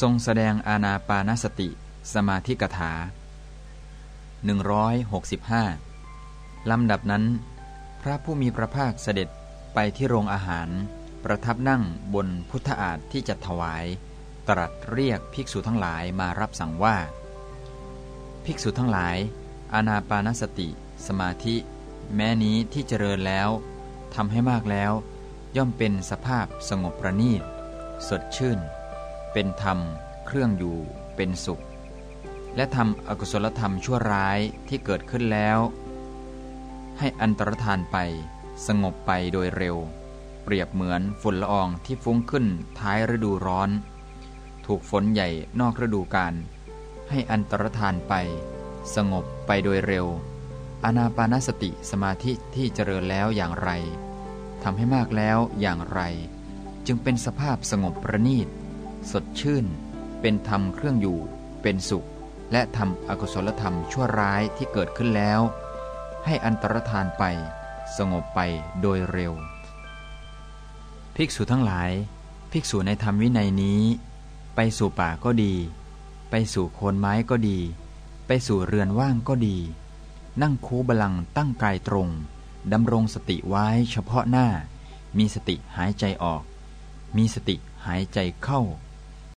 ทรงแสดงอาณาปานสติ สมาธิกถา 165 ลำดับนั้น พระผู้มีพระภาคเสด็จไปที่โรงอาหาร ประทับนั่งบนพุทธอาฏที่จะถวาย ตรัสเรียกภิกษุทั้งหลายมารับสั่งว่า ภิกษุทั้งหลาย อาณาปานสติ สมาธิ แม้นี้ที่เจริญแล้วทำให้มากแล้ว ย่อมเป็นสภาพสงบประณีต สดชื่น เป็นธรรม เครื่องอยู่ เป็นสุข และทำอกุศลธรรมชั่วร้ายที่เกิดขึ้นแล้ว ให้อันตรธานไป สงบไปโดยเร็ว เปรียบเหมือนฝุ่นละอองที่ฟุ้งขึ้นท้ายฤดูร้อน ถูกฝนใหญ่นอกฤดูกาลให้อันตรธานไป สงบไปโดยเร็ว อนาปานสติสมาธิที่เจริญแล้วอย่างไรทำให้มากแล้วอย่างไร จึงเป็นสภาพสงบประณีต สดชื่น เป็นธรรมเครื่องอยู่ เป็นสุข และทำอกุศลธรรมชั่วร้ายที่เกิดขึ้นแล้ว ให้อันตรธานไป สงบไปโดยเร็ว ภิกษุทั้งหลาย ภิกษุในธรรมวินัยนี้ ไปสู่ป่าก็ดี ไปสู่โคนไม้ก็ดี ไปสู่เรือนว่างก็ดี นั่งคูบาลังตั้งกายตรงดำรงสติไว้เฉพาะหน้า มีสติหายใจออก มีสติหายใจเข้า